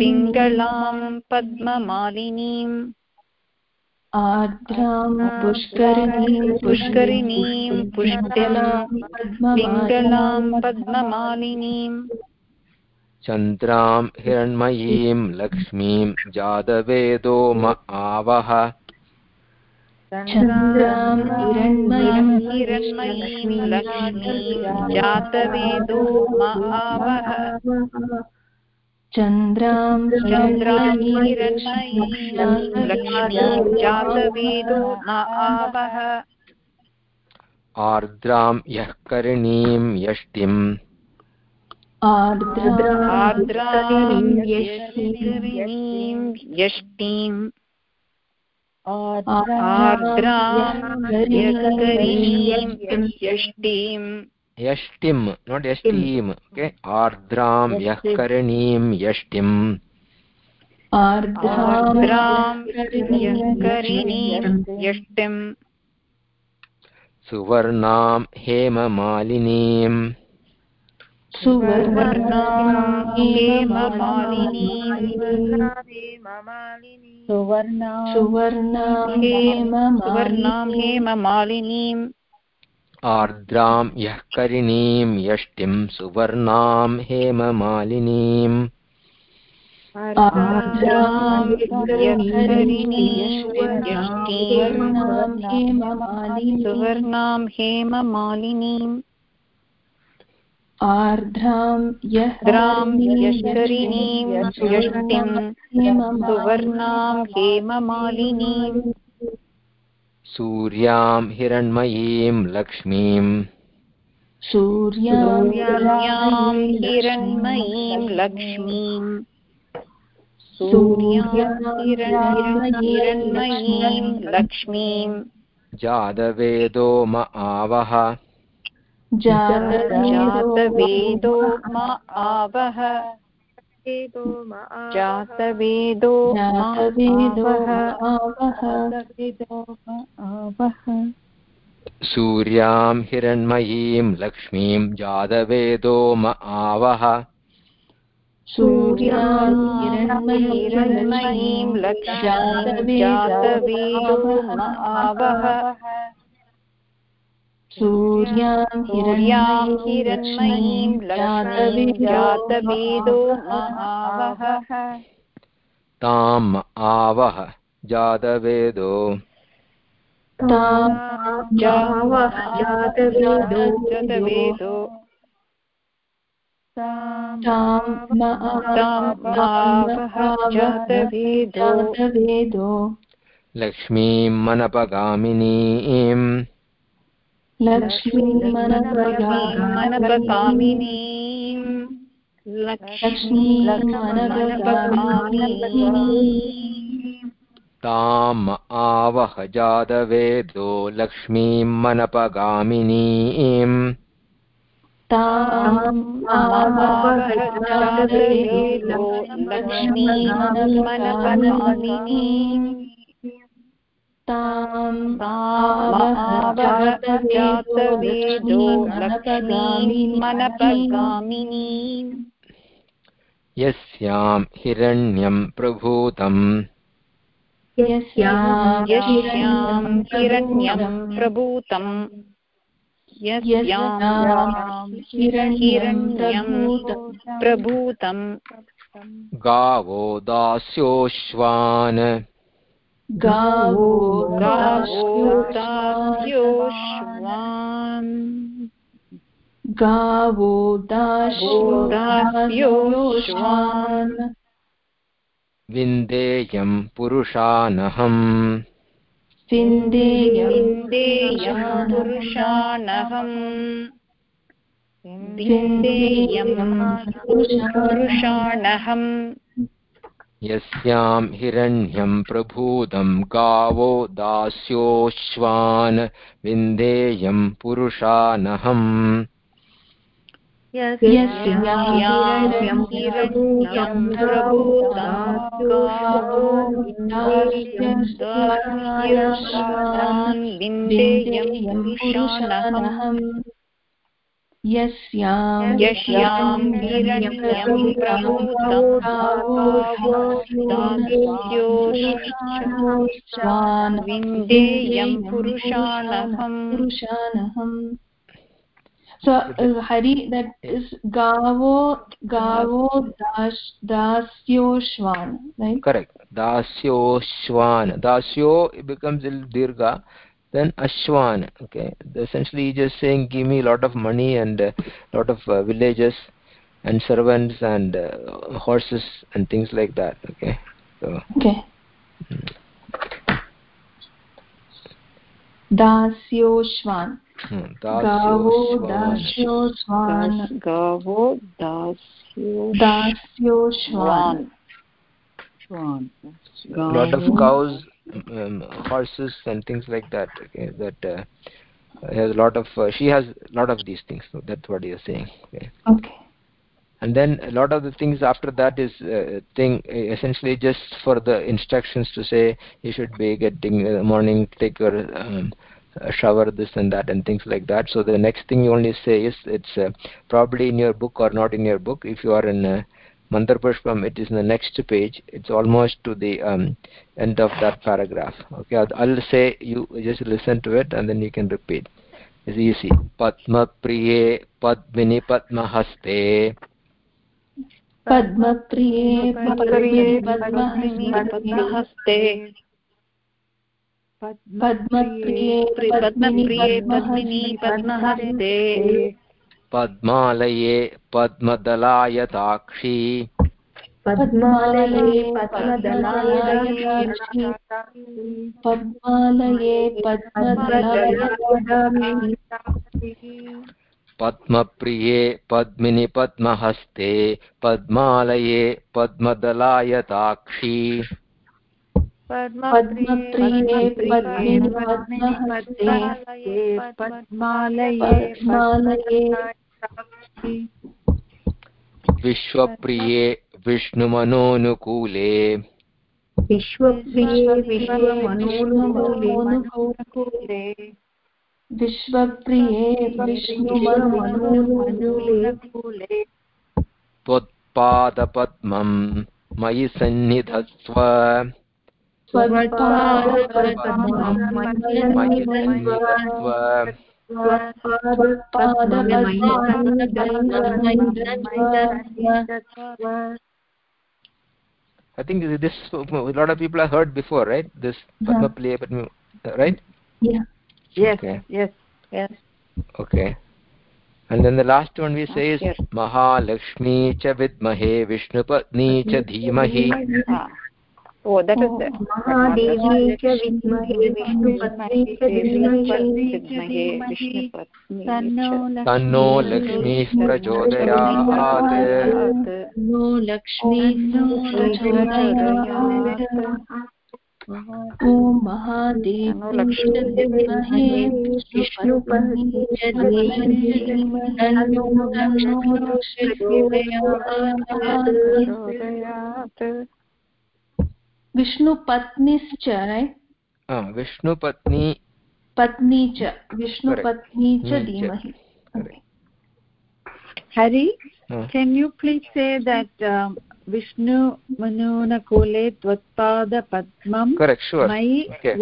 पिङ्गलां पद्ममालिनीम् आर्द्रां पुष्करिणीं पुष्करिणीं पुष्टिं पिङ्गलां पद्ममालिनीम् चन्द्रां हिरण्मयीं लक्ष्मीं जातवेदो म आवह। चन्द्रां हिरण्मयीं हिरण्मयीं लक्ष्मीं जातवेदो महावः चन्द्रां चन्द्रां हिरण्मयीं हिरण्मयीं लक्ष्मीं जातवेदो महावः आर्द्रां यः करिणीं यष्टिम्। आर्द्रां आर्द्रां यष्टिम् आर्द्रां यष्टिम् yashtim not yashtim okay? ardram yah karanим yashtim आर्द्रां यष्टिं सुवर्णां हेममालिनीम्। सुवर्णां हेममालिनीं सुवर्णां सुवर्णां आर्द्रां यः करिणीं यष्टिं सुवर्णां हेममालिनीम् सुवर्णां हेममालिनीम् आर्द्रां यः यष्टिं सुवर्णां हेममालिनीम् सूर्यां हिरण्मयीं लक्ष्मीम् सूर्यां हिरण्मयीं लक्ष्मीम् सूर्यां जातवेदो म आवह जातवेदो म आवह। जातवेदो सूर्यां हिरण्मयीं लक्ष्मीं जातवेदो म आवह। सूर्यां हिरण्मयीं लक्ष्मीं जातवेदो म आवह। सूर्यां हिरण्मयीं जातवेदो आवह ताम् आवह जातवेदो। जातवेदो। जातवेदो। लक्ष्मीं मनपगामिनीम्। मनपकामिनीम् ताम् आवह जातवेदो लक्ष्मीं मनपगामिनीम्। जातवेदो लक्ष्मीं जातवेदो लक्ष्मीं मनपगामिनीम्। यस्यां हिरण्यं प्रभूतम्। यस्यां हिरण्यं प्रभूतम्। यस्यां हिरण्यं प्रभूतम्। गावो दास्योश्वान्। गावो गावो दास्योश्वान् गावो दास्योश्वान् विन्देयं पुरुषानहम्। विन्देयं पुरुषानहम्। विन्देयं पुरुषाणहम् यस्यां हिरण्यं प्रभूतं गावो दास्योश्वान् विन्देयं पुरुषानहम्। यस्यां यस्यां यस्यां हिरण्यं प्रभूतान् विन्देयं पुरुषानहम् पुरुषानहम् so uh, hari that is gavo gavo das dasyoshvan right correct dasyoshvan dasyo it becomes a dirgha then ashwan okay essentially just saying give me a lot of money and a uh, lot of uh, villages and servants and uh, horses and things like that okay so okay hmm. dasyoshvan गावो दास्यो स्वान् गावो दास्यो दास्यो श्वान् lot of cows um, horses and things like that okay that uh, has a lot of uh, she has a lot of these things so that's what is saying okay, okay. and then a lot of the things after that is uh, thing essentially just for the instructions to say you should be getting in the morning take your um, shower this and that and things like that. So the next thing you only say is it's uh, probably in your book or not in your book. If you are in uh, Mantra Pushpam, it is in the next page. It's almost to the um, end of that paragraph. Okay, I'll, I'll say you just listen to it and then you can repeat. It's easy. Padma Priye Padmini Padma Haste. पद्मप्रिये पद्मप्रिये पद्महस्ते पद्मप्रिये पद्मप्रिये Padmini पद्महस्ते पद्मालये पद्मदलायताक्षी पद्मालये पद्मप्रिये Padmini पद्महस्ते पद्मालये पद्मदलायताक्षी पद्मप्रिये पद्मालये पद्मालये विश्वप्रिये विष्णुमनोनुकूले विश्वप्रिये विश्वमनोनुकूले विश्वप्रिये विष्णुमनोनुकूले त्वत्पादपद्मं मयि सन्निधत्स्व I think this, this a lot of people have heard before, right? This Padma play, Padma, right? Yeah. yes Okay. yes yes Okay. And then the last one we ah, say is Yes. Mahalakshmi cha vidmahe Vishnupatni cha dhimahi. Ah. Ah. Oh, that is the धीमहि विद्महे विष्णुपत्नी तन्नो लक्ष्मीः प्रचोदयात् नो लक्ष्मी ॐ महादेवी विष्णुपत्नी च धीमहि तन्नो लक्ष्मी प्रचोदयात् विष्णुपत्नीश्च Ah, Vishnupatni. पत्नी च विष्णुपत्नी च. धीमहि Correct. hari Ah. can you please say that um, vishnu manunakule tvatpada padmam Correct, sure. mai Okay.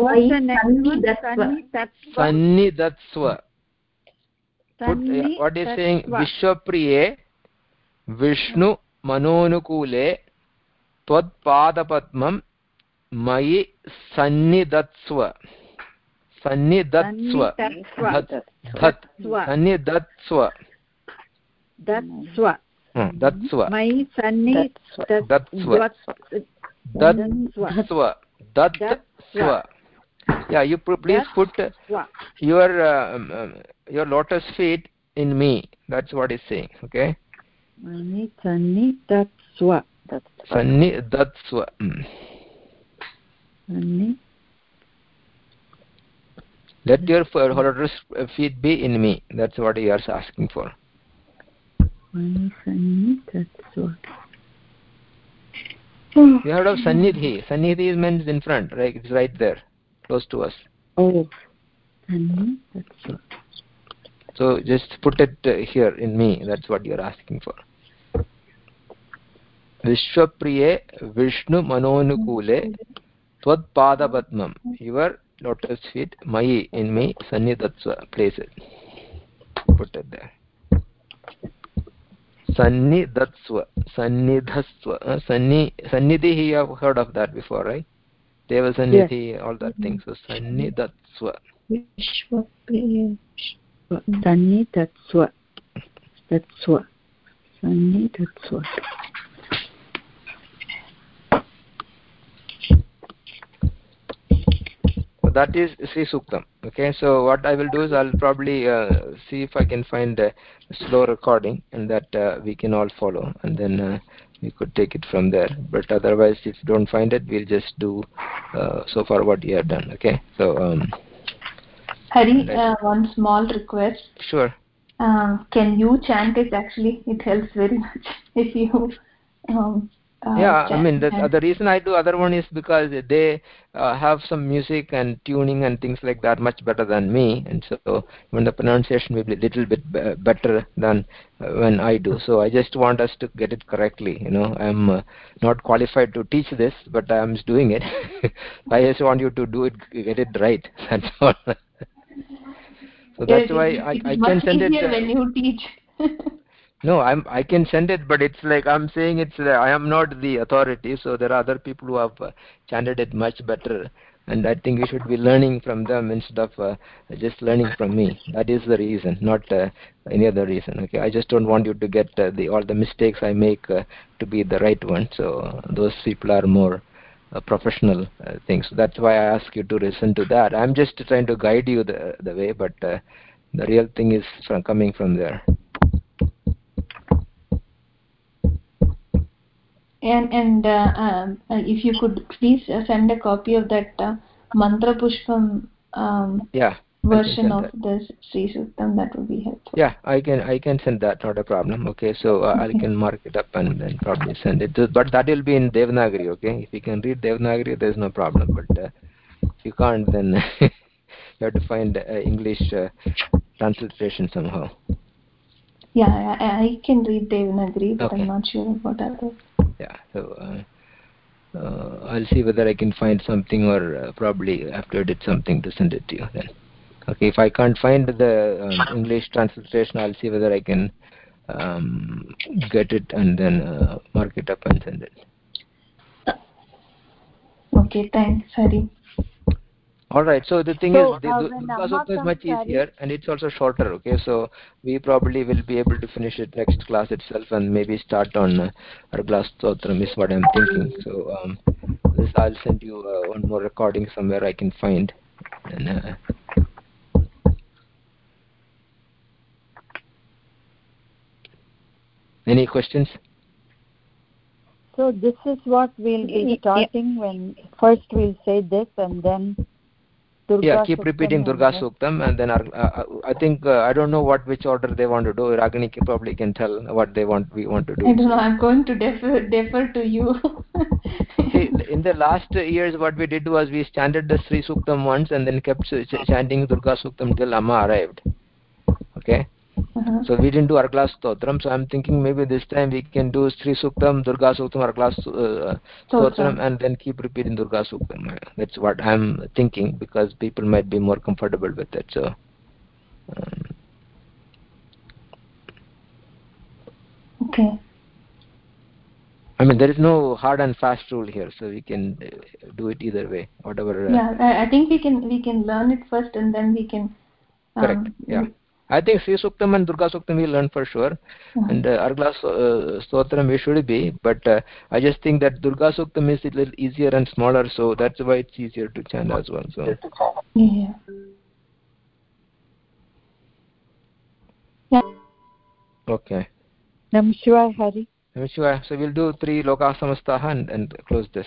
मयि सन्निधत्स्व। सन्निधत्स्व। सन्निधत्स्व। दत्स्व दत्स्व मयि सन्नि दत्स्व दत्स्व दत्स्व yeah you please put your uh, um, um, your lotus feet in me. That's what he's saying okay? mani sanni datswa, sanni tatsva Mm. Let your f- feet be in me. That's what he is asking for. sanni datsva You heard of Sannidhi. Sannidhi means in front, right? It's right there, close to us. oh sanni datsva So just put it uh, here in me. That's what you're asking for. Vishwapriye Vishnu Your lotus feet, Mayi, in me, Sannidatsva. Place it. Put it there. Sannidatsva. Sannidhasva. Uh, Sanni, Sannidhi, you have heard of that before, right? Deva Sannidhi, all that thing. So Sannidatsva. विश्वप्रिय sanni datsva datsva that is Sri Suktam. Okay, so what I will do is I'll probably uh, see if I can find a slow recording and that uh, we can all follow and then uh, we could take it from there. But otherwise, if you don't find it, we'll just do uh, so far what you have done. Okay, so um, Hari, uh, one small request. Sure. Um, can you chant it? Actually, it helps very much if you. Um, uh, yeah, I mean the the reason I do other one is because they uh, have some music and tuning and things like that much better than me, and so when the pronunciation will be a little bit be- better than uh, when I do. So I just want us to get it correctly. You know, I'm uh, not qualified to teach this, but I'm doing it. I just want you to do it, get it right. That's all. so that's Yes, why I, I can send it. easier uh, when you teach. No i'm i can send it but it's like i'm saying it's uh, i am not the authority so there are other people who have uh, chanted it much better and i think we should be learning from them instead of uh, just learning from me. That is the reason not uh, any other reason okay? I just don't want you to get uh, the all the mistakes i make uh, to be the right one so those people are more professional things. So that's why i ask you to listen to that. I'm just trying to guide you the the way but the real thing is from coming from there and and uh, um, uh, if you could please uh, send a copy of that uh, mantra pushpam um, yeah version of that. the Sri Suktam, that would be helpful. Yeah, I can I can send that. Not a problem. Okay, so uh, I can mark it up and then probably send it. To, but that will be in Devanagari. Okay, if you can read Devanagari, there's no problem. But uh, if you can't, then you have to find uh, English uh, transliteration somehow. Yeah, I, I can read Devanagari, but Okay. I'm not sure about others. Yeah. So. Uh, uh, I'll see whether I can find something or uh, probably after I did something to send it to you then. Okay, if I can't find the um, English transliteration, I'll see whether I can um, get it and then uh, mark it up and send it. Okay, thanks, Hari. All right. So the thing So, is, the uh, Du- when Durga Amma is much easier and it's also shorter. Okay, so we probably will be able to finish it next class itself and maybe start on uh, Argla Stotram is what I'm thinking. So um, this I'll send you uh, one more recording somewhere I can find. And, uh, any questions? So this is what we'll be starting when first we'll say this and then Durga yeah keep repeating durga suktam and then our, uh, uh, i think uh, i don't know what which order they want to do ragini probably can tell what they want we want to do I don't know, I'm going to defer, defer to you. see in the last years what we did was we chanted the sri suktam once and then kept ch- ch- chanting durga suktam till amma arrived okay. So we didn't do argla stotram so i'm thinking maybe this time we can do sri suktam durga suktam argla uh, stotram and then keep repeating durga suktam that's what i'm thinking because people might be more comfortable with it so um, Okay. I mean, there is no hard and fast rule here, so we can uh, do it either way, whatever. Uh, Yeah, I, I think we can we can learn it first and then we can. Um, Correct. Yeah. I think Sri Suktam and Durga Suktam we learn for sure, uh-huh. and uh, Argla uh, Stotram we should be, but uh, I just think that Durga Suktam is a little easier and smaller, so that's why it's easier to chant as well. So Yeah. Yeah. okay. Nam Shivaya Hari. I'm. So we'll do three Loka Samastaha and, and close this.